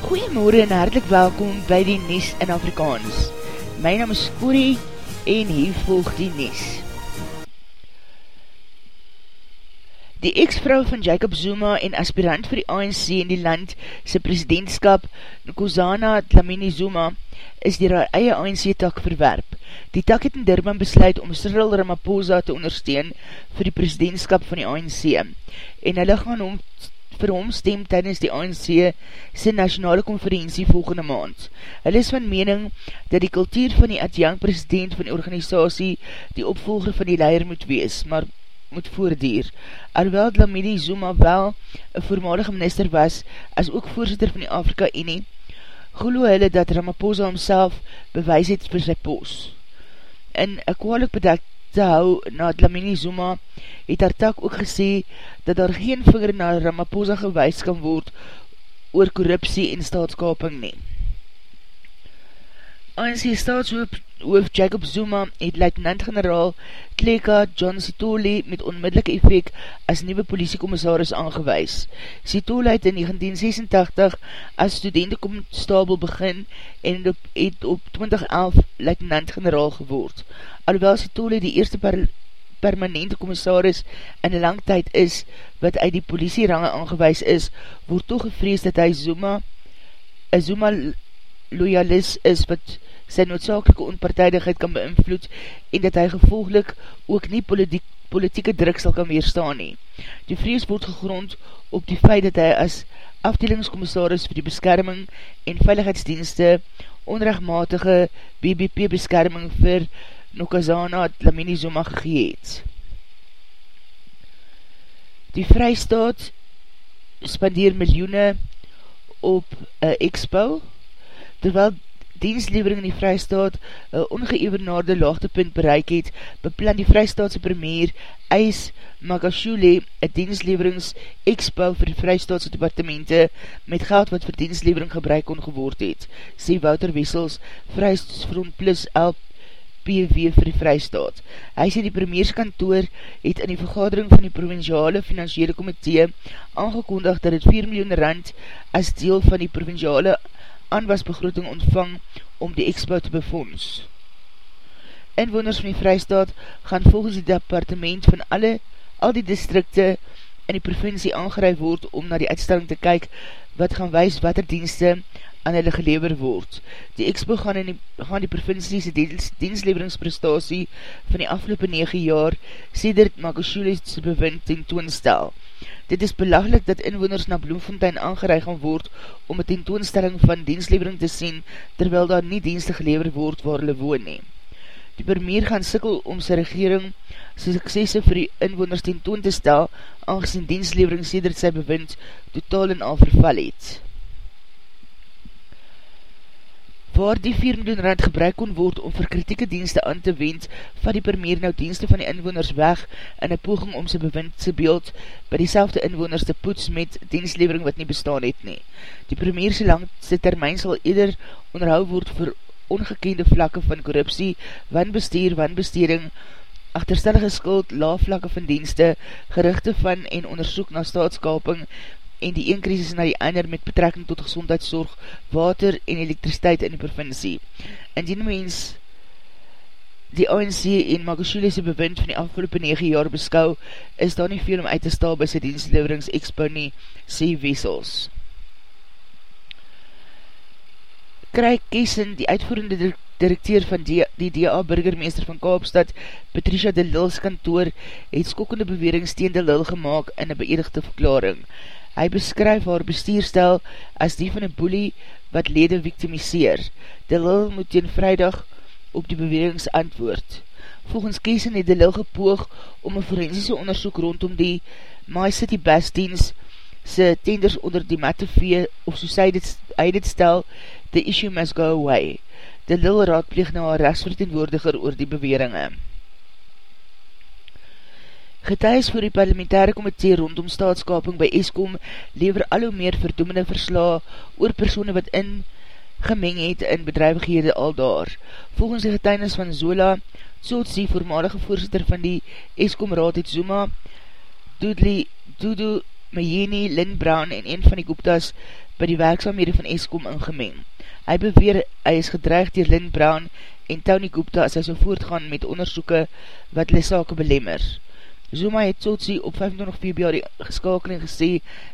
Goeiemorgen en hartelijk welkom by die Nies in Afrikaans. My naam is Corrie en hier volg die Nies. Die ex-vrou van Jacob Zuma en aspirant vir die ANC in die land sy presidentskap, Nkosana Dlamini Zuma, is dier haar eie ANC-tak verwerp. Die tak het in Durban besluit om Cyril Ramaphosa te ondersteun vir die presidentskap van die ANC en hulle gaan om vir hom stem tydens die ANC sy nationale konferentie volgende maand. Hulle is van mening dat die kultuur van die adjang president van die organisatie die opvolger van die leier moet wees, maar moet voordier. Alhoewel Dlamini Zuma wel een voormalige minister was, as ook voorzitter van die Afrika Unie, geloo hulle dat Ramaphosa homself bewys het vir sy pos. In een kwalik bedekt te hou na Dlamini Zuma, het haar tak ook gesê dat daar geen vinger na Ramaphosa gewys kan word oor korruptie en staatskaping neem. ANC staatshoof Jacob Zuma het luitenant-generaal Kleka John Sitole met onmiddellike effect as nieuwe politiekommissaris aangewys. Sitole het in 1986 as studentenkonstabel begin en het op, het op 2011 luitenant-generaal geword. Alhoewel Sitole die eerste per, permanente kommissaris in een lang tyd is wat uit die politierange aangewys is, word toch gevrees dat hy Zuma, een Zuma loyalist is wat sy noodzakelike onpartijdigheid kan beïnvloed en dat hy gevolglik ook nie politiek, politieke druk sal kan weerstaan nie. Die vrees word gegrond op die feit dat hy as afdelingskommissaris vir die beskerming en veiligheidsdienste onrechtmatige BBP beskerming vir Nokazana Lamini Zuma gegeet. Die vrystaat spandeer miljoene op uh, expo, terwyl dienslevering in die vrystaat een ongeëvenaarde laagtepunt bereik het, beplan die vrystaatse premier Eis Magashule een diensleveringsexpo vir die vrystaatse departemente met geld wat vir dienslevering gebruik kon geword het, sê Wouter Wessels, Vrystaatfront Plus LP PW vir die Vrystaat. Hy sê die premierskantoor het in die vergadering van die provinciale financiële komitee aangekondig dat het 4 miljoen rand as deel van die provinciale aanwasbegroting ontvang om die expo te befonds. Inwoners van die Vrystaat gaan volgens die departement van alle, al die distrikte in die provincie aangeruid word om na die uitstelling te kyk wat gaan wees wat er dienste aan hulle gelever word. Die expo gaan in die, gaan die provinciese diens, diensleveringsprestatie van die afgelopen 9 jaar sedert Makashulis bewind ten toonstel. Dit is belaglik dat inwoners na Bloemfontein aangereig gaan word om een tentoonstelling van dienslevering te sien terwyl daar nie dienste gelever word waar hulle woon nie. Die premier gaan sikkel om sy regering sy suksesse vir die inwoners tentoon te stel aangezien dienslevering sedert sy bewind totaal en al verval het. Waar die 4 miljoen rand gebruik kon word om vir kritieke dienste aan te wend, van die premier nou dienste van die inwoners weg in een poging om sy bewindse beeld by die selfde inwoners te poets met dienstlevering wat nie bestaan het nie. Die premierse langste termijn sal eerder onderhou word vir ongekende vlakke van korruptie, wanbestuur, wanbesteding, achterstellige skuld, laafvlakke van dienste, gerichte van en onderzoek na staatskaping, en die een krisis na die ander met betrekking tot gezondheidszorg, water en elektriciteit in die provincie. Indien mens die ANC en Magashulese bewind van die afgelopen 9 jaar beskou, is daar nie veel om uit te stal by sy dienstleverings-expo nie, sê Wessels. Krijg Kesen, die uitvoerende directeur van die, die DA burgermeester van Kaapstad, Patricia de Lille's kantoor, het skokkende bewering steen de Lille gemaakt in een beëdigde verklaring. Hy beskryf haar bestuurstel as die van een boelie wat lede victimiseer. De Lil moet teen vrijdag op die bewerings antwoord. Volgens Kiesen het De Lil gepoog om een forensische onderzoek rondom die My City Best Dienst sy tenders onder die mat te vee of soos hy dit, hy dit stel, the issue must go away. De Lil raadpleeg na haar rechtsverteenwoordiger oor die beweringe. Getuies voor die parlementaire komitee rondom staatskaping by ESCOM lever al hoe meer verdoemende versla oor persoene wat in gemeng het in bedrijvighede al daar. Volgens die getuinis van Zola, Tsotsi, voormalige voorzitter van die Eskom Raad het Zuma, Doodley, Doodoo, Mayeni, Lynn Brown en een van die Gupta's by die werkzaamhede van Eskom ingemeng. Hy beweer, hy is gedreigd dier Lynn Brown en Tony Gupta as hy so voortgaan met onderzoeken wat hulle sake belemmer. Zuma het Tsotsi op 25 februari geskakeling gesê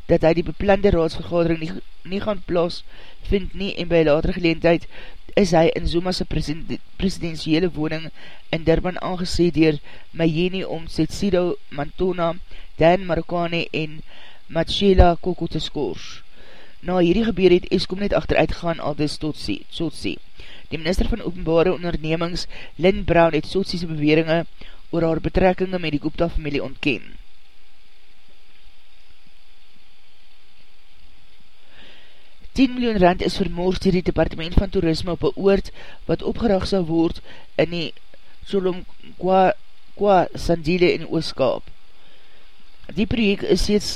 dat hy die beplande raadsvergadering nie, nie gaan plaas vind nie en by latere geleentheid is hy in Zuma's presidentiële woning in Durban aangesê dier Mayeni om Setsido Mantona, Dan Marokane en Matshela Koko te skoors. Na hierdie gebeur het Eskom net achteruit gaan al dis tot sê. Die minister van openbare ondernemings Lynn Brown het Sotsiese beweringe oor haar betrekkinge met die Gupta familie ontken. Tien miljoen rand is vermoord dier die departement van toerisme op een oord wat opgeracht sal word in die Solom Kwa, Sandile in Ooskaap. Die project is steeds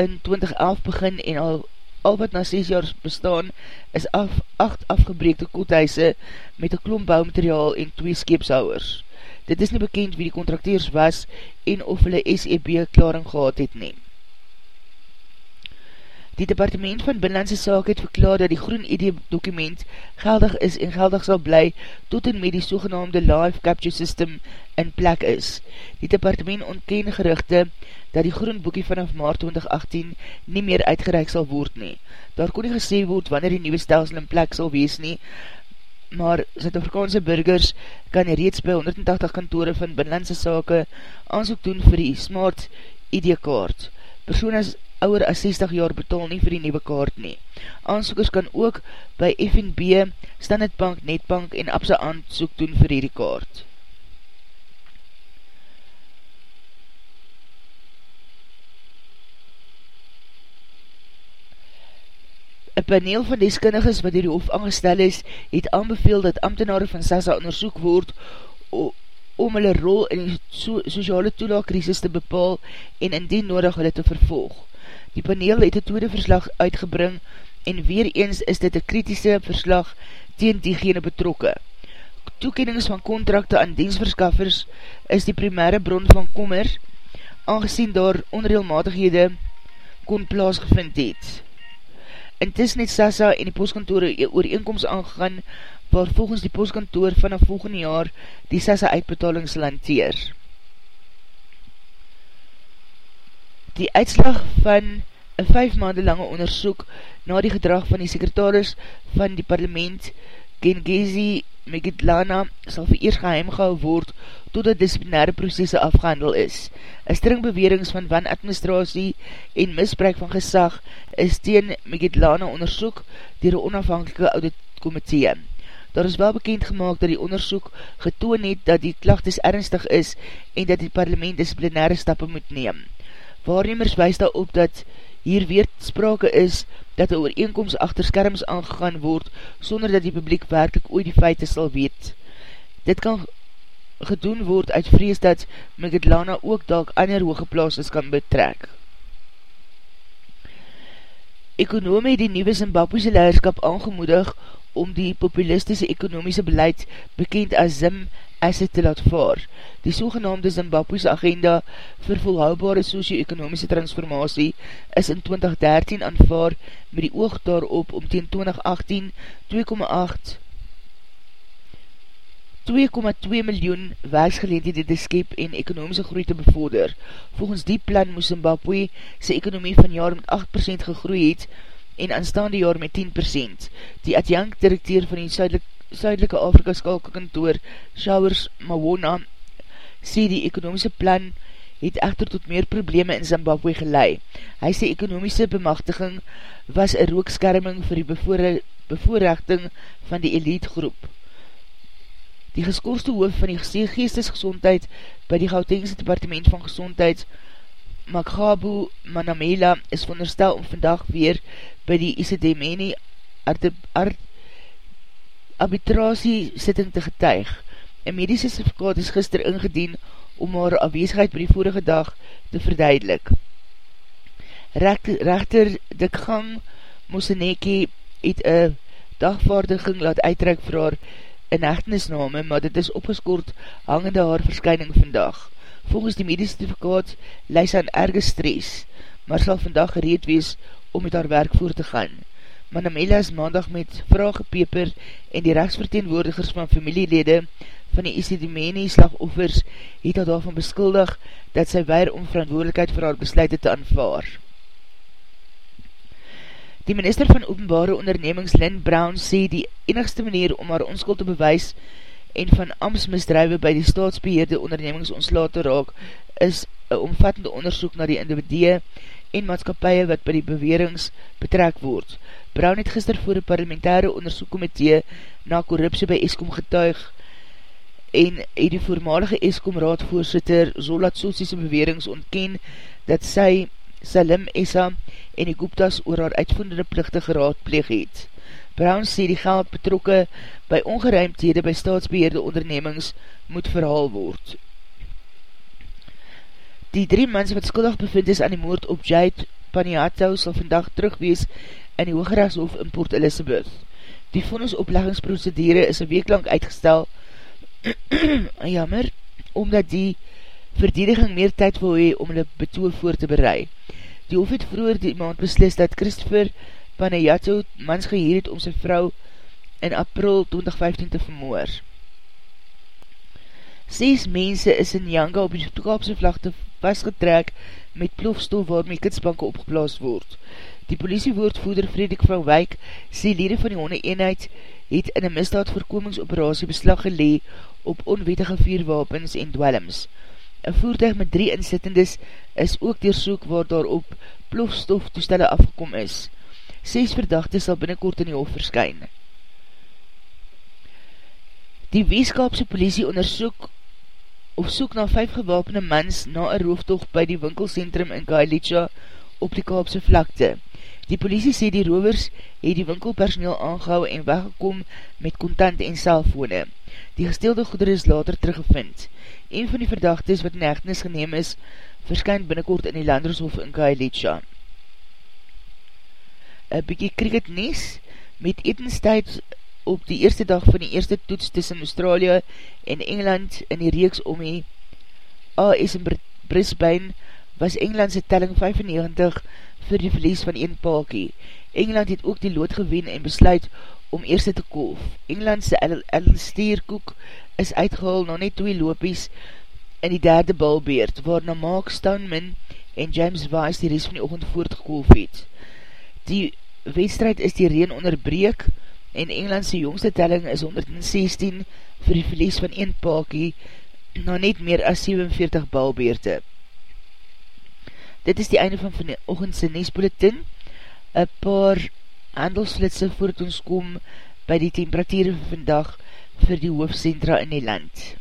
in 2011 begin en al, al wat na 6 jaar bestaan is af, 8 afgebreekte koothuise met een klomp bouwmateriaal en 2 skeepshouwers. Dit is nie bekend wie die contracteurs was en of hulle SEB klaring gehad het neem. Die departement van Binnlandse Saak het verklaar dat die groen ID dokument geldig is en geldig sal bly tot en met die sogenaamde Live Capture System in plek is. Die departement ontken gerichte dat die groen boekie vanaf maart 2018 nie meer uitgereik sal word nie. Daar kon nie gesê word wanneer die nieuwe stelsel in plek sal wees nie, maar Zuid-Afrikaanse burgers kan reeds by 180 kantore van Binnlandse Sake aanzoek doen vir die Smart ID-kaart. Persoon is ouwer as 60 jaar betaal nie vir die nieuwe kaart nie. Aanzoekers kan ook by FNB, Standard Bank, Netbank en APSA aanzoek doen vir die kaart. Een paneel van deskundiges wat die hoofd aangestel is, het aanbeveel dat ambtenare van SASA onderzoek word om hulle rol in die so sociale toelaagkrisis te bepaal en indien nodig hulle te vervolg. Die paneel het een tweede verslag uitgebring en weer eens is dit een kritische verslag teen diegene betrokke. Toekennings van contracte aan diensverskaffers is die primaire bron van kommer, aangezien daar onreelmatighede kon plaasgevind het. Intussen het Sasa en die postkantore ooreenkomst aangegaan waar volgens die postkantoor vanaf volgende jaar die Sasa uitbetaling sal hanteer. Die uitslag van een vijf maanden lange onderzoek na die gedrag van die sekretaris van die parlement Gengezi Megidlana sal vir eers geheim gehou word totdat disciplinaire processe afgehandel is. Een string bewerings van wanadministratie en misbruik van gesag is teen Megidlana onderzoek dier een onafhankelike auditkomitee. Daar is wel bekend gemaakt dat die onderzoek getoon het dat die klachtes ernstig is en dat die parlement disciplinaire stappen moet neem. Waarnemers wees daarop dat hier weer sprake is dat die ooreenkomst achter skerms aangegaan word, sonder dat die publiek werkelijk ooit die feite sal weet. Dit kan gedoen word uit vrees dat Megadlana ook dalk ander hooggeplaases kan betrek. Ekonome het die nieuwe Zimbabwese leiderskap aangemoedig om die populistische ekonomiese beleid bekend as ZIM asset te laat vaar. Die sogenaamde Zimbabwe's agenda vir volhoubare socio-ekonomiese transformatie is in 2013 aanvaar met die oog daarop om teen 2018 2,8 2,2 miljoen werksgeleendhede te skep en ekonomiese groei te bevorder. Volgens die plan moes Zimbabwe sy ekonomie van jaar met 8% gegroei het en aanstaande jaar met 10%. Die adjunct directeur van die Zuidelike Suidelike Afrika skalkekantoor Showers Mawona sê die ekonomiese plan het echter tot meer probleme in Zimbabwe gelei. Hy sê ekonomiese bemachtiging was een rookskerming vir die bevoorrechting van die elite groep. Die geskoorste hoof van die geestesgezondheid by die Gautengse departement van gezondheid Makhabu Manamela is veronderstel om vandag weer by die ICD-meni arbitrasie sitting te getuig. Een medische certificaat is gister ingedien om haar afweesheid by die vorige dag te verduidelik. Rechter, rechter Dikgang Moseneke het een dagvaardiging laat uitreik vir haar inhechtenisname, maar dit is opgeskoord hangende haar verskyning vandag. Volgens die medische certificaat lys aan erge stress, maar sal vandag gereed wees om met haar werk voort te gaan. Manamela is maandag met vraag gepeper en die rechtsverteenwoordigers van familielede van die Isidimeni slagoffers het al daarvan beskuldig dat sy weir om verantwoordelikheid vir haar besluit te aanvaar. Die minister van openbare ondernemings Lynn Brown sê die enigste manier om haar onskuld te bewys en van amtsmisdrijwe by die staatsbeheerde ondernemings ontslaat te raak is een omvattende onderzoek na die individue en maatskapie wat by die bewerings betrek word. Brown het gister voor die parlementaire onderzoekkomitee na korruptie by Eskom getuig en het die voormalige Eskom raadvoorzitter Zolat Sotsiese bewerings ontken dat sy Salim Essa en die Gupta's oor haar uitvoerende plichte geraadpleeg het. Brown sê die geld betrokke by ongeruimdhede by staatsbeheerde ondernemings moet verhaal word. Die drie mens wat skuldig bevind is aan die moord op Jade Paniatou sal vandag terugwees in die Hoogrechtshof in Port Elizabeth. Die vonnisopleggingsprocedure is een week lang uitgestel jammer, omdat die verdediging meer tyd wil hee om hulle betoog voor te berei. Die hof het vroeger die maand beslis dat Christopher Panayato mans geheer het om sy vrou in april 2015 te vermoor. Ses mense is in Yanga op die Kaapse vlagte vastgetrek met plofstof waarmee kitsbanke opgeplaas word. Die politiewoordvoeder Frederik van Wyk sê lede van die honde eenheid het in een misdaadvoorkomingsoperatie beslag gelee op onwettige vierwapens en dwellings. Een voertuig met drie insittendes is ook deersoek waar daarop plofstof toestelle afgekom is. Ses verdachte sal binnenkort in die hof verskyn. Die Weeskaapse politie onderzoek of soek na vijf gewapende mans na een rooftocht by die winkelcentrum in Kailicha op die Kaapse vlakte. Die politie sê die rovers het die winkelpersoneel aangehou en weggekom met kontant en cellfone. Die gesteelde goeder is later teruggevind. Een van die verdachtes wat in echtenis geneem is, verskyn binnenkort in die Landershof in Kailicha. Een bykie cricket nies met etenstijd op die eerste dag van die eerste toets tussen Australië en Engeland in die reeks om die AS in Brisbane was Engelandse telling 95 vir die verlies van een paakie. Engeland het ook die lood gewen en besluit om eerste te kolf. Engelandse Ellen Steerkoek is uitgehaal na net twee loopies in die derde balbeerd, waarna Mark Stoneman en James Weiss die rest van die ochend voortgekolf het. Die wedstrijd is die reen onderbreek en Engelandse jongste telling is 116 vir die verlies van een paakie na net meer as 47 balbeerte. Dit is die einde van van die ochendse Nesbulletin. Een paar handelsflitse voordat ons kom by die temperatuur van vandag vir die hoofdcentra in die land.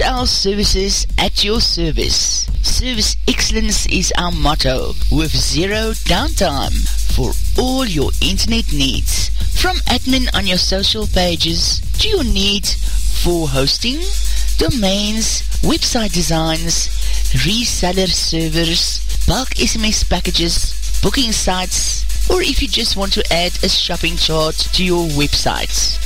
Our services at your service. Service excellence is our motto with zero downtime for all your internet needs. From admin on your social pages to your need for hosting, domains, website designs, reseller servers, bulk SMS packages, booking sites, or if you just want to add a shopping chart to your website.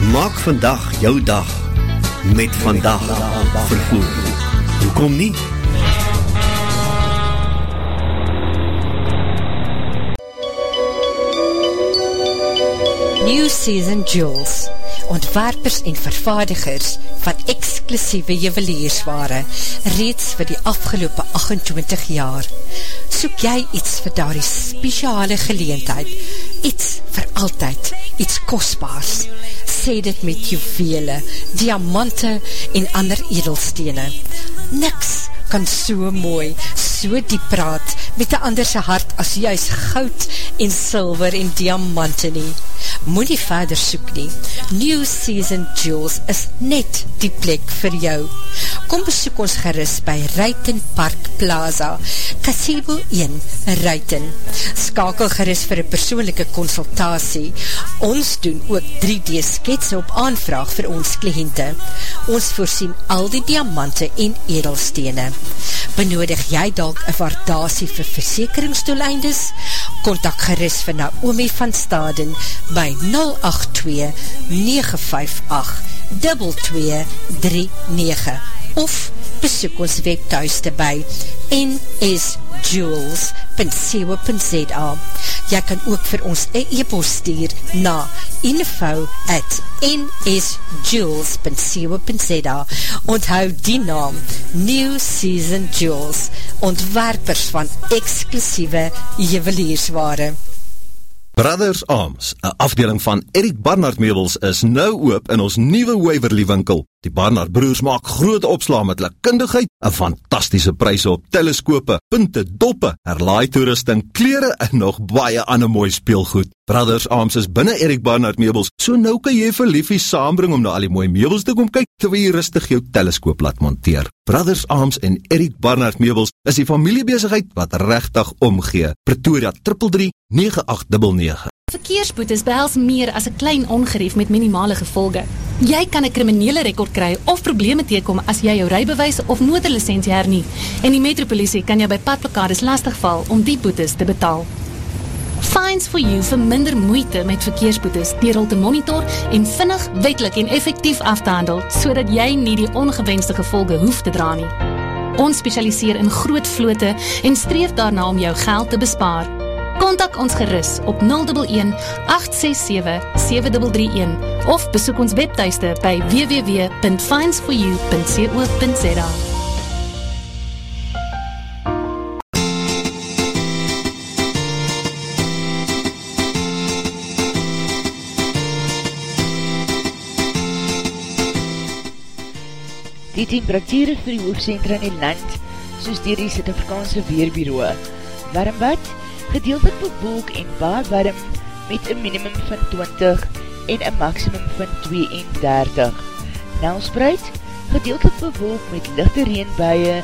Maak vandag jou dag met vandag vervoer. Hoekom nie? New Season Jewels Ontwerpers en vervaardigers van exclusieve juweliersware reeds vir die afgelopen 28 jaar. Soek jy iets vir daar die speciale geleentheid, iets vir altyd, iets kostbaars, sê dit met juwele, diamante en ander edelstene. Niks kan so mooi, so diep praat met die anderse hart as juist goud en silver en diamante nie. Moet nie verder soek nie. New Season Jewels is net die plek vir jou. Kom besoek ons gerust by Ruiten Park Plaza, Casebo 1, Ruiten. Skakel gerust vir een persoonlijke consultatie. Ons doen ook 3D sketsen op aanvraag vir ons kliënte. Ons voorsien al die diamante en edelstene. Benodig jy dalk een waardasie vir versekeringsdoeleindes? Contact gerust vir Naomi van Staden by 082-958-2239 of besoek ons webthuiste by nsjewels.co.za Jy kan ook vir ons e-post stuur na info at nsjewels.co.za Onthou die naam New Season Jewels ontwerpers van exclusieve juweliersware. Brothers Arms, een afdeling van Eric Barnard Meubels, is nou oop in ons nieuwe Waverly winkel. Die Barnard Broers maak groot opsla met hulle kundigheid, een fantastische prijs op teleskope, punte, doppe, herlaai toerusting, kleren en nog baie ander mooi speelgoed. Brothers Arms is binnen Eric Barnard Meubels, so nou kan jy vir liefie saambring om na al die mooie meubels te kom kyk, terwijl jy rustig jou teleskoop laat monteer. Brothers Arms en Eric Barnard Meubels is die familiebezigheid wat rechtig omgee. Pretoria 333 9899 Verkeersboetes behels meer as 'n klein ongerief met minimale gevolge. Jy kan 'n kriminele rekord kry of probleme teekom as jy jou rybewys of motorlisensie hernie. En die metropolisie kan jou by padblokkades lastigval om die boetes te betaal. Fines for you vir minder moeite met verkeersboetes deur hul te monitor en vinnig, wettelik en effektief af te handel sodat jy nie die ongewenste gevolge hoef te dra nie. Ons spesialiseer in groot vlote en streef daarna om jou geld te bespaar. Kontak ons gerus op 011 867 7331 of besoek ons webtuiste by www.finds4u.co.za. Die temperatuur vir die hoofdcentra in die land, soos dier die Sint-Afrikaanse Weerbureau, warmbad, gedeeltelik bewolk en baar warm met een minimum van 20 en een maximum van 32. Nelspreid, gedeeltelik bewolk met lichte reenbuie,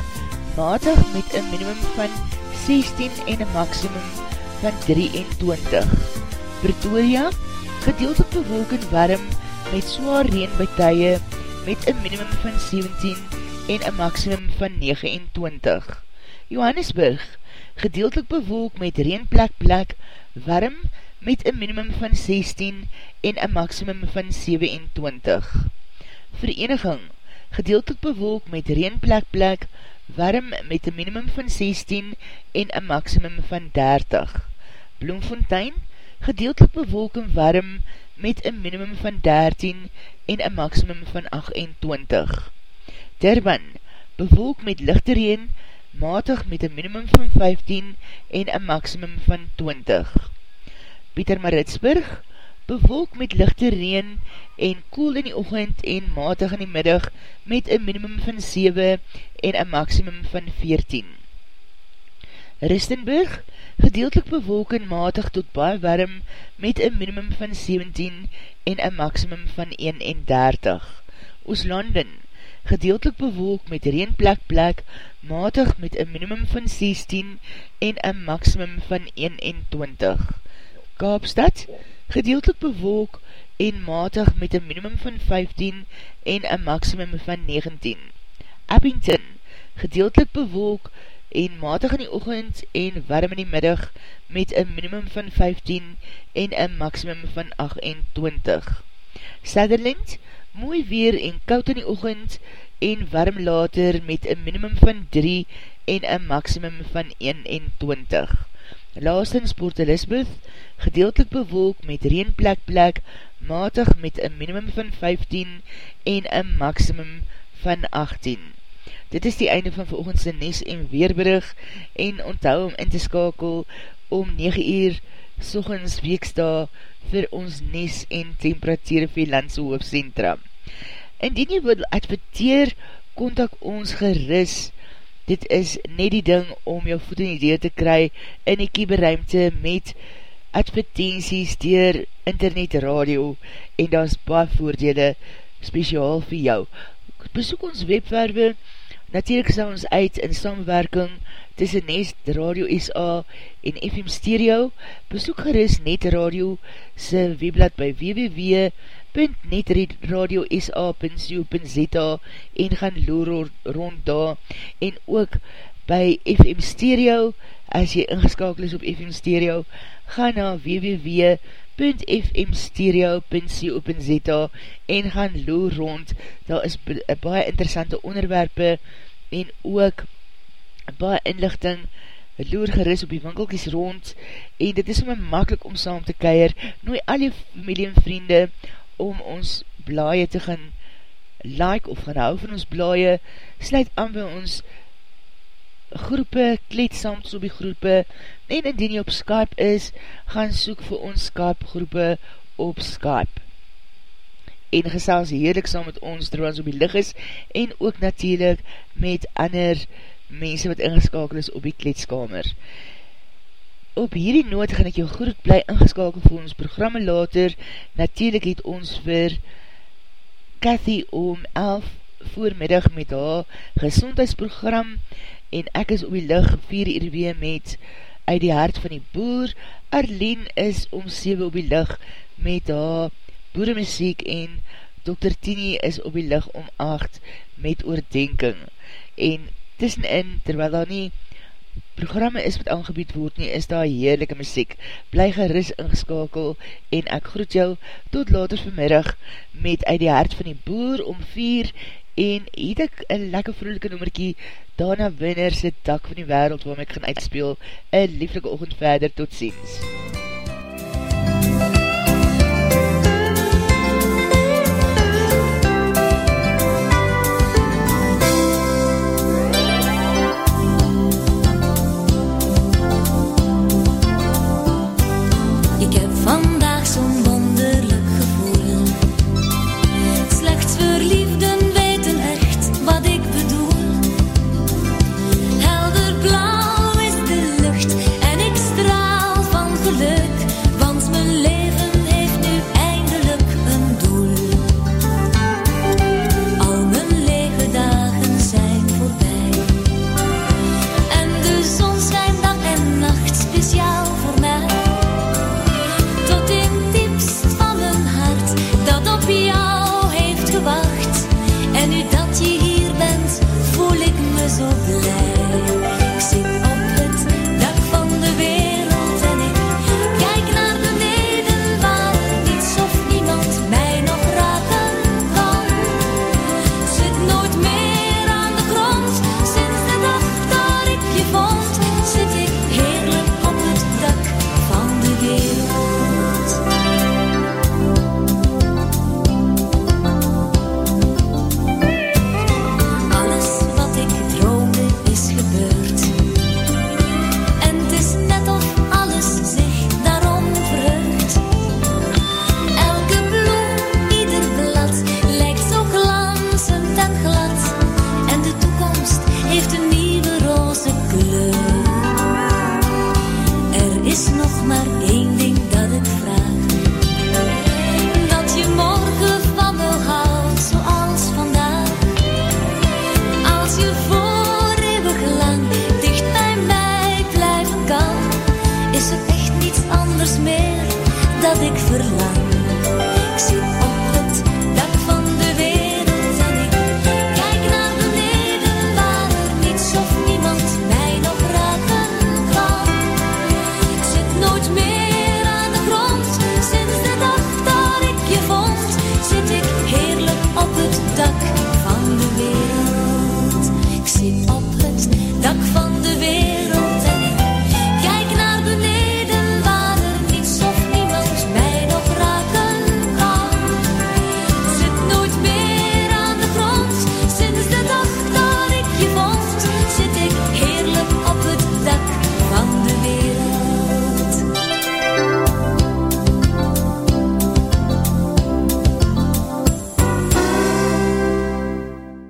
matig met een minimum van 16 en een maximum van 23. Pretoria, gedeeltelik bewolk en warm met zwaar reenbuituie met een minimum van 17 en een maximum van 29. Johannesburg, gedeeltelik bewolk met reenplek plek, warm met een minimum van 16 en een maximum van 27. Vereniging, gedeeltelik bewolk met reenplek plek, warm met een minimum van 16 en een maximum van 30. Bloemfontein, gedeeltelik bewolk en warm met een minimum van 13 en een maximum van 28. Durban, bewolk met lichte reen, matig met een minimum van 15 en een maximum van 20. Pieter Maritsburg, bewolk met lichte reen en koel in die ochend en matig in die middag met een minimum van 7 en een maximum van 14. Ristenburg, gedeeltelik bewolk en matig tot baie warm met een minimum van 17 en een maximum van 31. Ooslanden, gedeeltelik bewolk met reenplek plek, matig met een minimum van 16 en een maximum van 21. Kaapstad, gedeeltelik bewolk en matig met een minimum van 15 en een maximum van 19. Abington, gedeeltelik bewolk en matig in die ochend en warm in die middag met een minimum van 15 en een maximum van 28. Sutherland, mooi weer en koud in die ochend en warm later met een minimum van 3 en een maximum van 21. Laastens Port Elizabeth, gedeeltelik bewolk met reenplek plek, matig met een minimum van 15 en een maximum van 18. Dit is die einde van veroogendse Nes en Weerbrug en onthou om in te skakel om 9 uur sochens weeksta vir ons Nes en temperatuur vir landse hoofdcentra. Indien jy wil adverteer, kontak ons geris. Dit is net die ding om jou voet in idee te kry in die kieberuimte met advertenties dier internet radio en daar is baie voordele speciaal vir jou. Besoek ons webwerwe, natuurlijk sal ons uit in samenwerking tussen Nest Radio SA en FM Stereo. Besoek geris Net Radio se webblad by www.netradiosa.co.za en gaan loer rond daar en ook by FM Stereo as jy ingeskakel is op FM Stereo gaan na www.fmstereo.co.za en gaan loer rond. Daar is baie interessante onderwerpe en ook baie inlichting loer geris op die winkelkies rond en dit is my makkelijk om saam te keir. Nooi al die familie en vriende om ons blaie te gaan like of gaan hou van ons blaie. Sluit aan by ons groepe, kleed saams op die groepe, en indien jy op Skype is, gaan soek vir ons Skype groepe op Skype. En gesels heerlik saam met ons, terwijl ons op die lig is, en ook natuurlijk met ander mense wat ingeskakel is op die kleedskamer. Op hierdie noot gaan ek jou groet bly ingeskakel vir ons programme later. Natuurlijk het ons vir Cathy om 11 voormiddag met haar gezondheidsprogram en ek is op die lig 4 uur weer met uit die hart van die boer. Arlene is om 7 op die lig met haar boeremuziek en Dr. Tini is op die lig om 8 met oordenking. En tussenin, terwyl daar nie programme is wat aangebied word nie, is daar heerlijke muziek. Bly geris ingeskakel en ek groet jou tot later vanmiddag met uit die hart van die boer om 4 en het ek een lekker vroelike noemerkie Dana Winner se dak van die wereld waarom ek gaan uitspeel een lieflike oogend verder tot ziens.